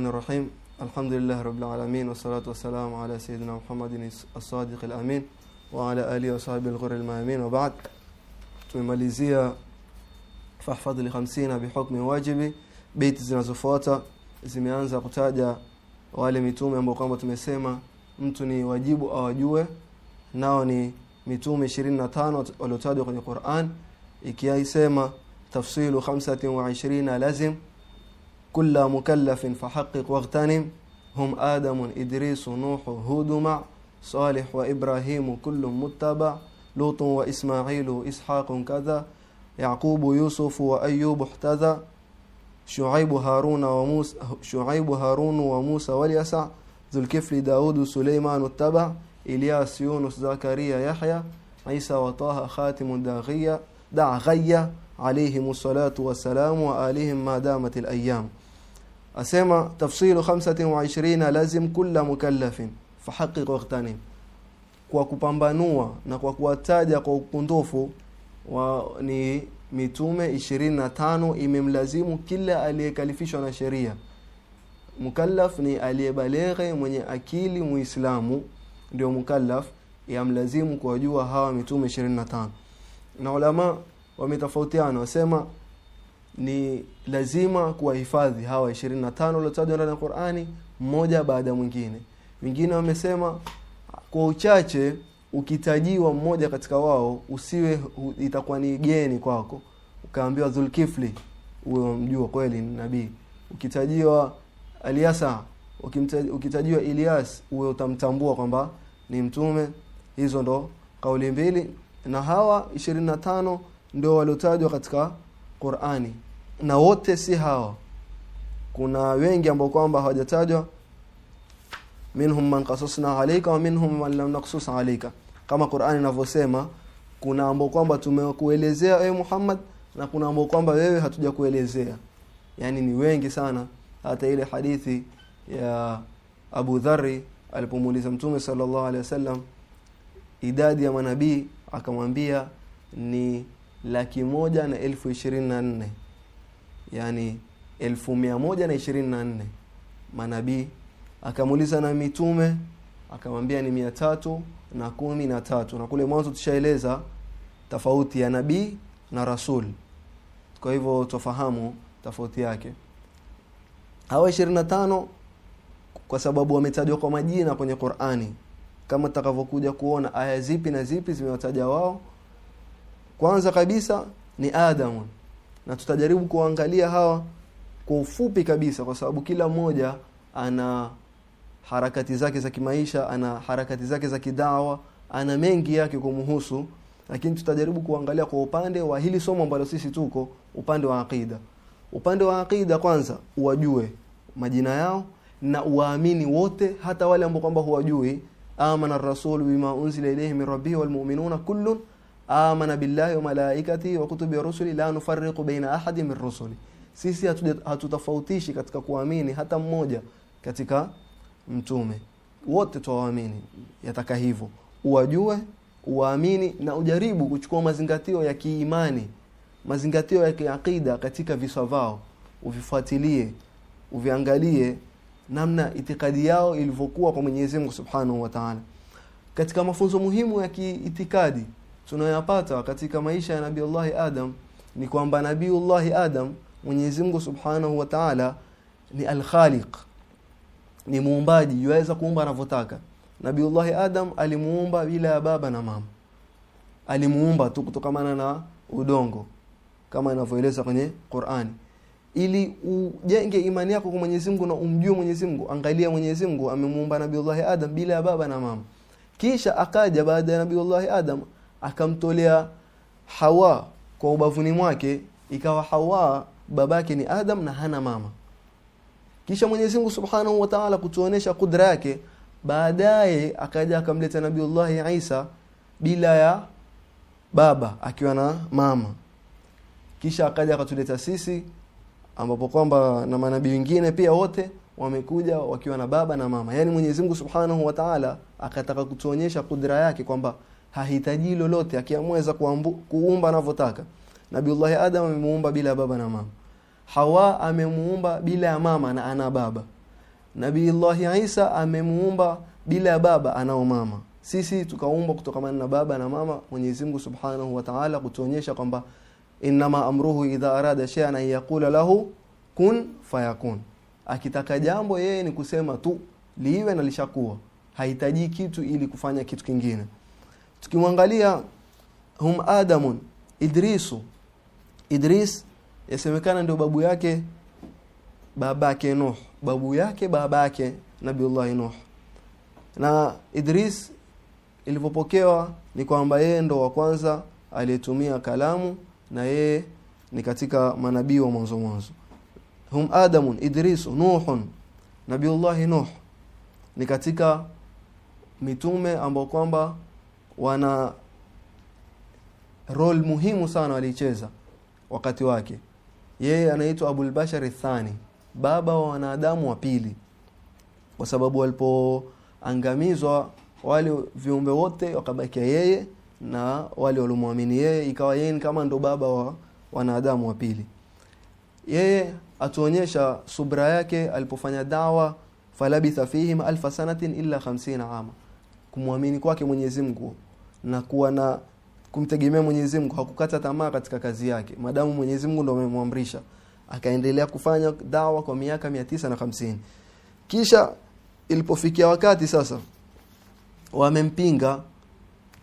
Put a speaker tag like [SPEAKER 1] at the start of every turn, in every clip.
[SPEAKER 1] Bismillahirrahmanirrahim. Alhamdulillahi Rabbil alamin. Wa salatu wa salamu ala Sayyidina Muhammadin as-sadiq al-amin. Wa ala alihi wa sahbihi al-ghurri al-ma'amin. Wa ba'd. Bihukmi wajibi. Bait zinazofuata zimeanza kutaja wale mitume ambao kwamba tumesema mtu ni wajibu awajue nao ni mitume 25 waliotajwa kwenye Qur'an ikiaisema tafsilu 25 lazim كل مكلف فحقق واغتنم. هم آدم إدريس نوح هود مع صالح وإبراهيم كل متبع. لوط وإسماعيل إسحاق كذا. يعقوب يوسف وأيوب احتذى. شعيب هارون وموسى شعيب هارون وموسى واليسع. ذو الكفل داود سليمان اتبع إلياس يونس زكريا يحيى. عيسى وطه خاتم داغية دع غية عليهم الصلاة والسلام وآلهم ما دامت الأيام. asema tafsilu 25 lazim kula mukallafin. Fahaqiq waqtani kwa kupambanua na kwa kuwataja kwa upundofu wa ni mitume 25 imemlazimu kila aliyekalifishwa na sheria. Mukallaf ni aliyebaleghe mwenye akili muislamu ndio mukallaf yamlazimu kuwajua hawa mitume 25 na ulama wametofautiana wasema ni lazima kuwahifadhi hawa 25 waliotajwa ndani ya Qur'ani mmoja baada mwingine. Wengine wamesema kwa uchache ukitajiwa mmoja katika wao usiwe itakuwa ni geni kwako. Ukaambiwa Zulkifli mjua kweli ni nabii. Ukitajiwa Aliasa ukitajiwa Ilyas uwe utamtambua kwamba ni mtume. Hizo ndo kauli mbili. Na hawa 25 ndio waliotajwa katika Qur'ani na wote si hawa kuna wengi ambao kwamba hawajatajwa. Minhum man qasasna alayka wa minhum man lam naqsus alayka. Kama Qur'ani inavyosema kuna ambao kwamba tumekuelezea wewe Muhammad na kuna ambao kwamba wewe hatujakuelezea. Yani ni wengi sana. Hata ile hadithi ya Abu Dharri alipomuuliza Mtume sallallahu alaihi wasallam idadi ya manabii akamwambia ni laki moja na elfu ishirini na nne yani elfu mia moja na ishirini na nne. Manabii akamuuliza na mitume? Akamwambia ni mia tatu na kumi na tatu. Na kule mwanzo tushaeleza tofauti ya nabii na rasul. Kwa hivyo tufahamu tofauti yake. Hawa 25 kwa sababu wametajwa kwa majina kwenye Qur'ani kama tutakavyokuja kuona aya zipi na zipi zimewataja wao. Kwanza kabisa ni Adamu na tutajaribu kuangalia hawa kwa ufupi kabisa kwa sababu kila mmoja ana harakati zake za kimaisha ana harakati zake za kidawa ana mengi yake kumhusu lakini tutajaribu kuangalia kwa upande wa hili somo ambalo sisi tuko upande wa aqida. Upande wa aqida kwanza uwajue majina yao na uwaamini wote hata wale ambao kwamba huwajui. Amana rasul bima unzila ilayhi min rabbihi walmu'minuna kullun amana billahi wa malaikati wa kutubi wa rusuli la nufarriqu baina ahadin min rusuli. Sisi hatutafautishi katika kuamini hata mmoja katika mtume. Wote tuwaamini yataka hivyo. Uwajue uwaamini na ujaribu kuchukua mazingatio ya kiimani mazingatio ya kiakida katika visa vao uvifuatilie uviangalie namna itikadi yao ilivyokuwa kwa Mwenyezi Mungu Subhanahu wa Ta'ala. Katika mafunzo muhimu ya kiitikadi tunayoyapata katika maisha ya Nabii Allah Adam ni kwamba Nabii Allah Adam Mwenyezi Mungu Subhanahu wa Ta'ala ni al-Khaliq ni muumbaji yuweza kuumba anavyotaka. Nabii Allahi Adam alimuumba bila baba na mama. Alimuumba tu kutokamana na udongo kama inavyoeleza kwenye Qur'ani. Ili ujenge imani yako kwa Mwenyezi Mungu na umjue Mwenyezi Mungu angalia Mwenyezi Mungu amemuumba Nabii Allah Adam bila baba na mama. Kisha akaja baada ya Nabii Allah Adam akamtolea Hawa kwa ubavuni mwake ikawa Hawa babake ni Adam na hana mama. Kisha Mwenyezi Mungu Subhanahu wa Ta'ala kutuonesha kudra yake baadaye akaja akamleta Nabiullahi Isa bila ya baba akiwa na mama. Kisha akaja akatuleta sisi ambapo kwamba na manabii wengine pia wote wamekuja wakiwa na baba na mama. Yani Mwenyezi Mungu Subhanahu wa Ta'ala akataka kutuonyesha kudra yake kwamba hahitaji lolote akiamweza kuumba anavyotaka. Nabiullahi Adam amemuumba bila baba na mama. Hawa amemuumba bila ya mama na ana baba. Nabiullahi isa amemuumba bila ya baba anao mama. Sisi tukaumbwa kutokamana na baba na mama mwenyezi mungu subhanahu wa taala kutuonyesha kwamba inama amruhu idha arada shay'an an yaqula lahu kun fayakun. Akitaka jambo yeye ni kusema tu liwe na lishakuwa. Hahitaji kitu ili kufanya kitu kingine tukimwangalia hum adamun idrisu. Idris yasemekana ndio babu yake babake nuh. Babu yake babake nabiullahi nuh. Na idris ilivyopokewa ni kwamba yeye ndo wa kwanza aliyetumia kalamu na yeye ni katika manabii wa mwanzo mwanzo. Hum adamun idrisu nuhun nabiullahi nuh. Ni katika mitume ambao kwamba wana role muhimu sana walicheza wakati wake. Yeye anaitwa Abul Bashar thani baba wa wanadamu wa pili. Kwa sababu walipoangamizwa wale viumbe wote wakabakia yeye na wale waliomwamini yeye ikawa yeye kama ndo baba wa wanadamu wa pili. Yeye atuonyesha subra yake alipofanya dawa falabitha fihim alfa sanatin illa 50 ama kumwamini kwake Mwenyezi Mungu na kuwa na kumtegemea Mwenyezi Mungu. Hakukata tamaa katika kazi yake. Madamu Mwenyezi Mungu ndo amemwamrisha. Akaendelea kufanya dawa kwa miaka mia tisa na hamsini. Kisha ilipofikia wakati sasa wamempinga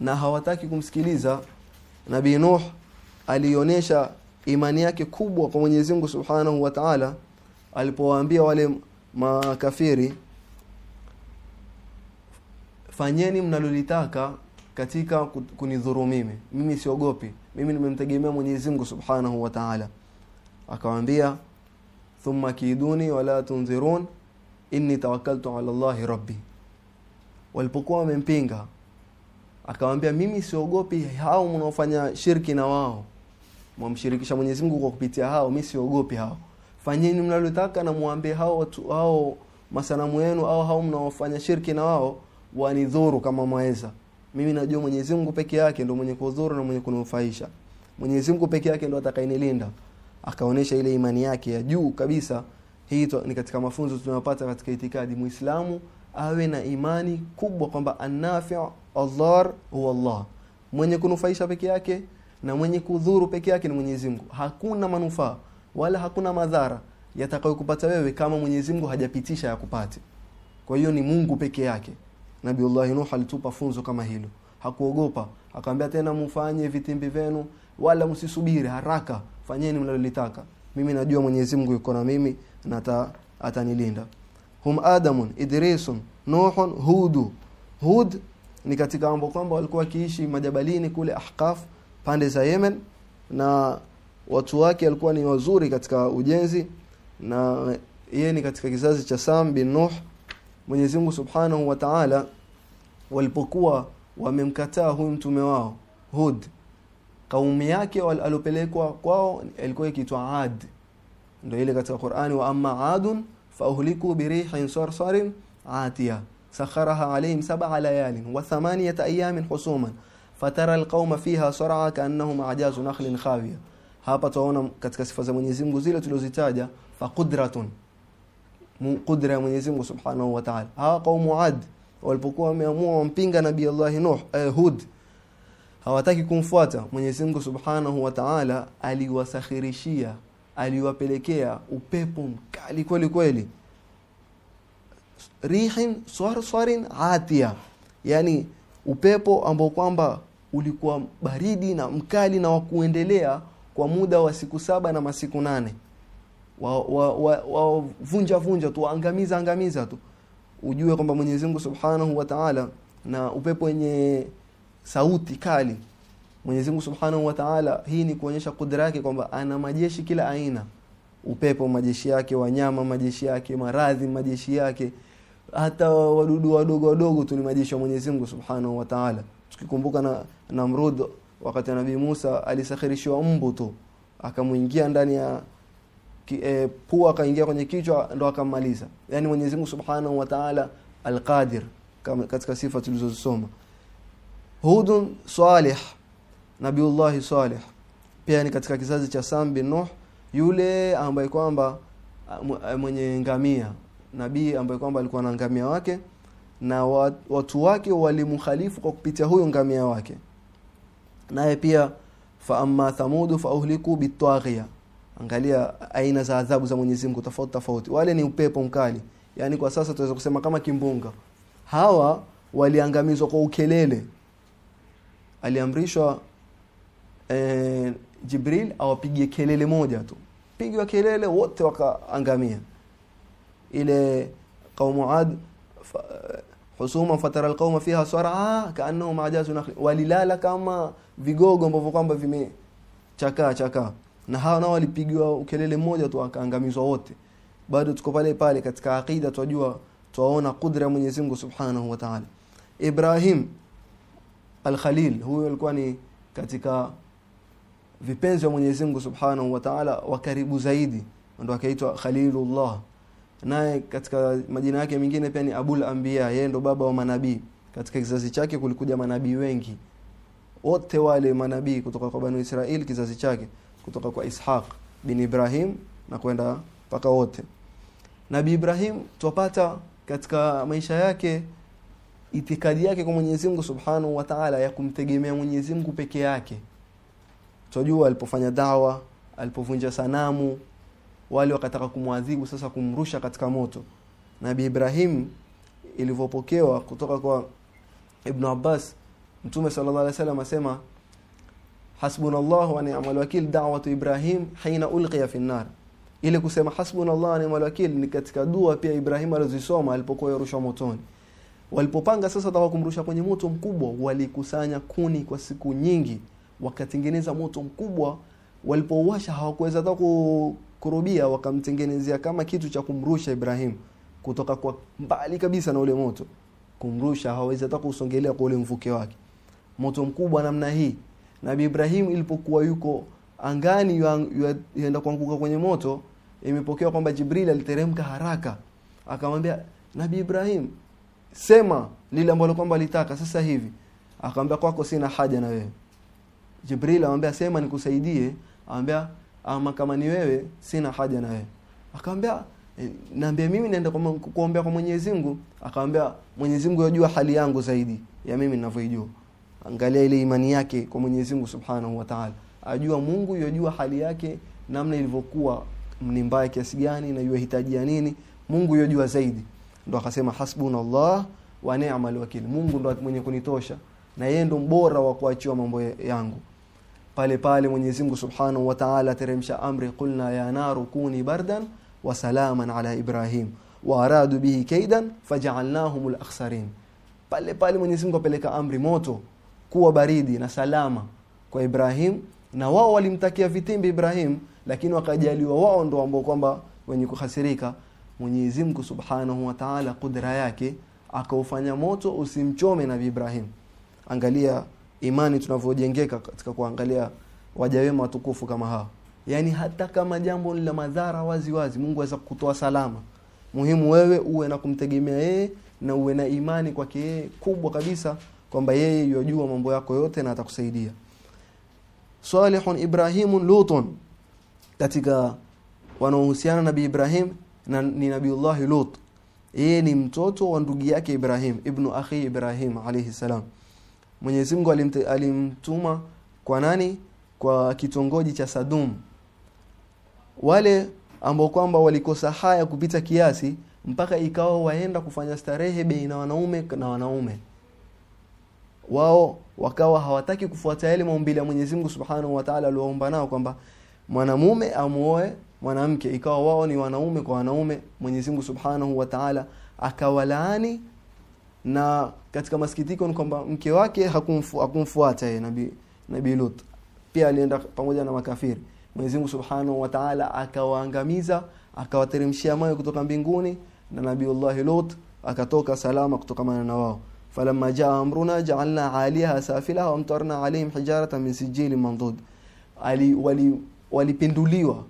[SPEAKER 1] na hawataki kumsikiliza. Nabii Nuh alionyesha imani yake kubwa kwa Mwenyezi Mungu Subhanahu wa Ta'ala alipowaambia wale makafiri fanyeni mnalolitaka katika kunidhuru mimi. Mimi siogopi. Mimi nimemtegemea Mwenyezi Mungu Subhanahu wa Ta'ala. Akamwambia thumma kiduni wala tunzirun inni tawakkaltu ala Allah rabbi. Walipokuwa wamempinga akamwambia mimi siogopi hao mnaofanya shirki na wao. Mwamshirikisha Mwenyezi Mungu kwa kupitia hao mimi siogopi hao. Fanyeni mnalotaka na muambie hao watu hao masanamu yenu au hao mnaofanya shirki na wao wanidhuru kama mwaweza mimi najua Mwenyezi Mungu peke yake ndio mwenye kudhuru na mwenye kunufaisha. Mwenyezi Mungu peke yake ndio atakayenilinda. Akaonesha ile imani yake ya juu kabisa. Hii ni katika mafunzo tunayopata katika itikadi. Muislamu awe na imani kubwa kwamba anafi Allah huwa Allah. Mwenye kunufaisha peke yake na mwenye kudhuru peke yake ni Mwenyezi Mungu. Hakuna manufaa wala hakuna madhara yatakayokupata wewe kama Mwenyezi Mungu hajapitisha yakupate kwa hiyo ni Mungu peke yake Nabiullah Nuh alitupa funzo kama hilo. Hakuogopa. Akamwambia tena mfanye vitimbi venu wala msisubiri haraka. Fanyeni mnalolitaka. Mimi najua Mwenyezi Mungu yuko na mimi na atanilinda. Hum adamun idrisun nuhun hudu. Hud ni katika mambo kwamba walikuwa wakiishi majabalini kule ahqaf pande za Yemen na watu wake walikuwa ni wazuri katika ujenzi na yeye ni katika kizazi cha Sam bin Nuh Mwenyezi Mungu Subhanahu wa Ta'ala walipokuwa wamemkataa huyu mtume wao Hud kaumu yake alopelekwa kwao ilikuwa ikiitwa Ad. Ndio ile katika Qur'ani wa amma adun fauhliku birihin sarsarin atiya sakharaha alayhim sab'a layalin wa thamaniyata ayamin husuman fatara alqauma fiha sar'a kaannahum ajazu nakhlin khawiya. Hapa tunaona katika sifa za Mwenyezi Mungu zile tulizozitaja fa qudratun qudra ya Mwenyezi Mungu Subhanahu wa Ta'ala. Hawa kaumu Ad walipokuwa wameamua wampinga nabii Allah Nuh eh, Hud hawataki kumfuata. Mwenyezi Mungu Subhanahu wa Ta'ala aliwasakhirishia aliwapelekea upepo mkali kweli kweli. Rihin swarswarin atia. Yani upepo ambao kwamba ulikuwa baridi na mkali na wa kuendelea kwa muda wa siku saba na masiku nane wa, wa, wa, wa vunja tu angamiza angamiza tu. Ujue kwamba Mwenyezi Mungu Subhanahu wa Ta'ala na upepo wenye sauti kali. Mwenyezi Mungu Subhanahu wa Ta'ala hii ni kuonyesha kudra yake kwamba ana majeshi kila aina. Upepo majeshi yake wanyama majeshi yake maradhi majeshi yake. Hata wadudu wadogo wadogo tu ni majeshi ya Mwenyezi Mungu Subhanahu wa Ta'ala. Tukikumbuka na Namrud wakati Nabii Musa alisakhirishiwa mbu tu akamuingia ndani ya e, pua akaingia kwenye kichwa ndo akamaliza. Yani Mwenyezi Mungu Subhanahu wa Ta'ala Al-Qadir katika sifa tulizozisoma. Hudun Salih Nabiullah Salih. Pia ni katika kizazi cha Sam bin Nuh yule ambaye kwamba uh, mwenye ngamia. Nabii ambaye kwamba alikuwa na ngamia wake na watu wake walimkhalifu kwa kupitia huyo ngamia wake. Naye pia fa amma thamudu fa uhliku bitaghiya angalia aina za adhabu za Mwenyezi Mungu tofauti tofauti. Wale ni upepo mkali. Yani kwa sasa tunaweza kusema kama kimbunga. Hawa waliangamizwa kwa ukelele. Aliamrishwa e, Jibril awapigie kelele moja tu. Pigwa kelele wote wakaangamia. Ile qaumu ad fa, husuma fatara alqauma fiha sar'a kaannahum ajazu walilala kama vigogo ambavyo kwamba vimechakaa chakaa na hawa nao walipigiwa ukelele mmoja tu wakaangamizwa wote. Bado tuko pale pale katika aqida twajua twaona kudra ya Mwenyezi Mungu Subhanahu wa Ta'ala. Ibrahim Al-Khalil huyo alikuwa ni katika vipenzi wa Mwenyezi Mungu Subhanahu wa Ta'ala wa karibu zaidi. Ndio akaitwa Khalilullah. Naye katika majina yake mengine pia ni Abul Anbiya yeye ndo baba wa manabii. Katika kizazi chake kulikuja manabii wengi. Wote wale manabii kutoka kwa Banu Israel kizazi chake kutoka kwa Ishaq bin Ibrahim na kwenda mpaka wote Nabii Ibrahim twapata katika maisha yake itikadi yake kwa Mwenyezi Mungu Subhanahu wa Ta'ala ya kumtegemea Mwenyezi Mungu peke yake. Tunajua alipofanya dawa, alipovunja sanamu, wale wakataka kumwadhibu sasa kumrusha katika moto. Nabii Ibrahim ilivyopokewa kutoka kwa Ibn Abbas, Mtume sallallahu alaihi wasallam asema hasbunallahu wa ni'mal wakil da'watu Ibrahim hina ulqiya fi nar ile kusema hasbunallahu wa ni'mal wakil ni katika dua pia Ibrahim alizisoma alipokuwa yarushwa motoni. Walipopanga sasa taka kumrusha kwenye moto mkubwa walikusanya kuni kwa siku nyingi wakatengeneza moto mkubwa. Walipouwasha hawakuweza hata kurubia wakamtengenezea kama kitu cha kumrusha Ibrahim kutoka kwa mbali kabisa na ule moto. Kumrusha hawezi hata kusongelea kwa ule mvuke wake. Moto mkubwa namna hii Nabii Ibrahim ilipokuwa yuko angani yaenda kuanguka kwenye moto imepokewa kwamba Jibril aliteremka haraka. Akamwambia Nabii Ibrahim sema lile ambalo kwamba alitaka sasa hivi. Akamwambia kwako sina haja na wewe. Jibril amwambia sema nikusaidie. Amwambia ama kama ni wewe sina haja na wewe. Akamwambia e, naambia mimi naenda kuombea kwa Mwenyezi Mungu. Akamwambia Mwenyezi Mungu yajua hali yangu zaidi ya mimi ninavyojua angalia ile imani yake kwa Mwenyezi Mungu Subhanahu wa Ta'ala. Ajua Mungu yajua hali yake namna ilivyokuwa ni mbaya kiasi gani na yuhitajia nini. Mungu yajua zaidi. Ndo akasema hasbunallah wa ni'mal wakil. Mungu ndo mwenye kunitosha na yeye ndo mbora wa kuachiwa mambo yangu. Pale pale Mwenyezi Mungu Subhanahu wa Ta'ala teremsha amri qulna ya naru kuni bardan wa salaman ala Ibrahim wa aradu bihi kaidan faj'alnahum al-akhsarin pale pale Mwenyezi Mungu apeleka amri moto kuwa baridi na salama kwa Ibrahim na wao walimtakia vitimbi Ibrahim lakini wakajaliwa wao ndo ambao kwamba wenye kuhasirika. Mwenyezi Mungu Subhanahu wa Ta'ala kudra yake akaufanya moto usimchome Nabii Ibrahim. Angalia imani tunavyojengeka katika kuangalia waja wema watukufu kama hao. Yani hata kama jambo la madhara wazi wazi Mungu aweza kukutoa salama. Muhimu wewe uwe na kumtegemea yeye na uwe na imani kwake kubwa kabisa kwamba yeye yajua mambo yako yote na atakusaidia. Salihun Ibrahimun Lutun. Katika wanaohusiana na Nabii Ibrahim na ni Nabiullah Lut. Yeye ni mtoto wa ndugu yake Ibrahim ibnu akhi Ibrahim alayhi salam. Mwenyezi Mungu alimtuma kwa nani? Kwa kitongoji cha Sadum. Wale ambao kwamba walikosa haya kupita kiasi mpaka ikawa waenda kufanya starehe baina wanaume na wanaume wao wakawa hawataki kufuata yale maumbile ya Mwenyezi Mungu Subhanahu wa Ta'ala aliyoomba nao kwamba mwanamume amuoe mwanamke ikawa wao ni wanaume kwa wanaume Mwenyezi Mungu Subhanahu wa Ta'ala akawalaani. Na katika masikitiko ni kwamba mke wake hakumfu, hakumfuata yeye nabii nabii Lut. Pia alienda pamoja na makafiri. Mwenyezi Mungu Subhanahu wa Ta'ala akawaangamiza akawateremshia mawe kutoka mbinguni na Nabiiullah Lut akatoka salama kutokana na wao falamma جاء امرنا جعلنا عاليها سافلها وامطرنا عليهم حجاره من سجيل منضود. walipinduliwa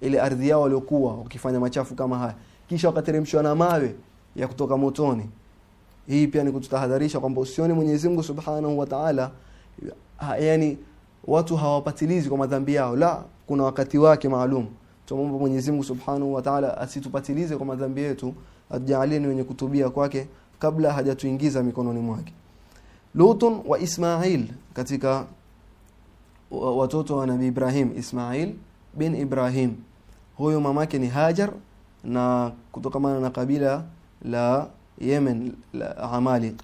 [SPEAKER 1] ile ardhi yao waliokuwa wakifanya machafu kama haya. Kisha wakateremshwa na mawe ya kutoka motoni. Hii pia ni kututahadharisha kwamba usione Mwenyezi Mungu Subhanahu wa Ta'ala ha, yani watu hawapatilizi kwa madhambi yao. La kuna wakati wake maalum. Tumomba Mwenyezi Mungu Subhanahu wa Ta'ala asitupatilize kwa madhambi yetu ajalie ni wenye kutubia kwake kabla hajatuingiza mikononi mwake. Lutun wa Ismail katika watoto wa Nabii Ibrahim Ismail bin Ibrahim. Huyo mamake ni Hajar na kutokamana na kabila la Yemen la Amalik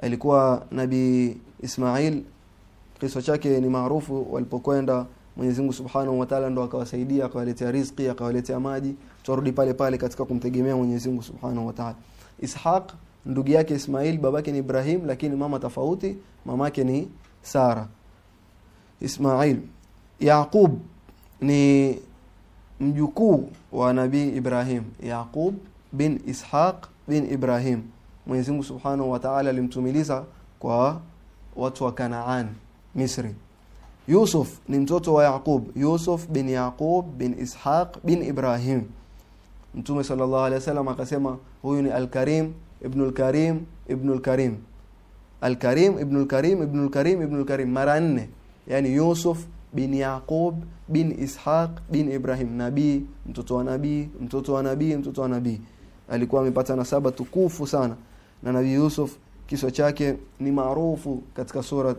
[SPEAKER 1] alikuwa Nabii Ismail kisa chake ni maarufu walipokwenda. Mwenyezi Mungu Subhanahu wa Ta'ala ndo akawasaidia akawaletea riziki akawaletea maji. Turudi pale pale katika kumtegemea Mwenyezi Mungu Subhanahu wa Ta'ala. Ishaq ndugu yake Ismail babake ni Ibrahim lakini mama tofauti mamake ni Sara. Ismail Yaqub ni mjukuu wa Nabii Ibrahim. Yaqub bin Ishaq bin Ibrahim. Mwenyezi Mungu Subhanahu wa Ta'ala alimtumiliza kwa watu wa Kanaan Misri. Yusuf ni mtoto wa Yaqub. Yusuf bin Yaqub bin Ishaq bin Ibrahim. Mtume sallallahu alaihi wasallam akasema huyu ni Al-Karim ibn al-Karim ibn al-Karim Al-Karim ibn al-Karim ibn al-Karim ibn al-Karim mara nne. Yani Yusuf bin Yaqub bin Ishaq bin Ibrahim. Nabii mtoto wa nabii mtoto wa nabii mtoto wa nabii. Alikuwa amepata nasaba tukufu sana. Na nabii Yusuf kiswa chake ni maarufu katika sura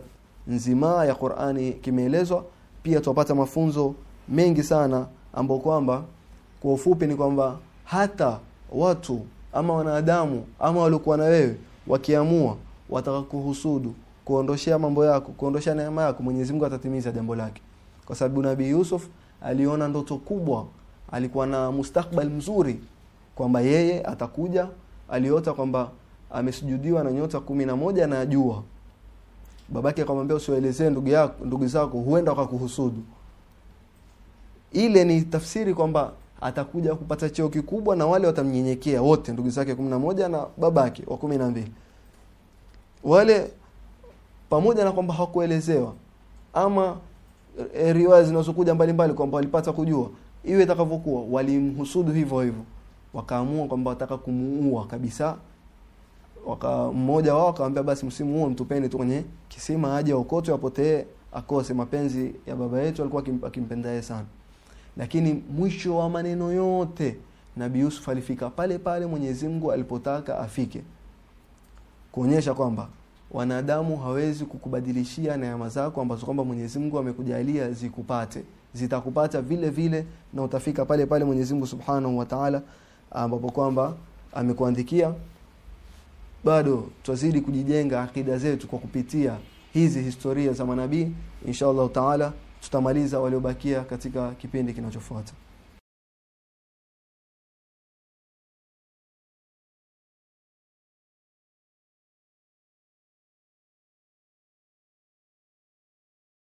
[SPEAKER 1] nzima ya Qur'ani kimeelezwa. Pia tupata mafunzo mengi sana ambao kwamba kwa ufupi ni kwamba hata watu ama wanadamu ama waliokuwa na wewe wakiamua wataka kuhusudu kuondoshea mambo yako kuondoshea neema yako Mwenyezi Mungu atatimiza jambo lake. Kwa sababu Nabii Yusuf aliona ndoto kubwa alikuwa na mustakbal mzuri kwamba yeye atakuja aliota kwamba amesujudiwa na nyota kumi na moja na jua babake akamwambia usiwaelezee ndugu yako ndugu zako huenda wakakuhusudu. Ile ni tafsiri kwamba atakuja kupata cheo kikubwa na wale watamnyenyekea wote ndugu zake kumi na moja na babake wa kumi na mbili. Wale pamoja na kwamba hakuelezewa ama e, riwaya zinazokuja mbalimbali kwamba walipata kujua iwe itakavyokuwa walimhusudu hivyo hivyo. Wakaamua kwamba wataka kumuua kabisa. Waka mmoja wao akamwambia basi msimu huo mtupeni tu kwenye kisima aje aokote apotee akose. Mapenzi ya baba yetu alikuwa akimpenda yeye sana lakini mwisho wa maneno yote nabi Yusuf alifika pale pale Mwenyezi Mungu alipotaka afike. Kuonyesha kwamba wanadamu hawezi kukubadilishia neema zako ambazo kwamba Mwenyezi Mungu amekujalia zikupate. Zitakupata vile vile na utafika pale pale Mwenyezi Mungu Subhanahu wa Ta'ala ambapo kwamba amekuandikia. Bado twazidi kujijenga akida zetu kwa kupitia hizi historia za manabii. Insha allahu taala tutamaliza waliobakia katika kipindi kinachofuata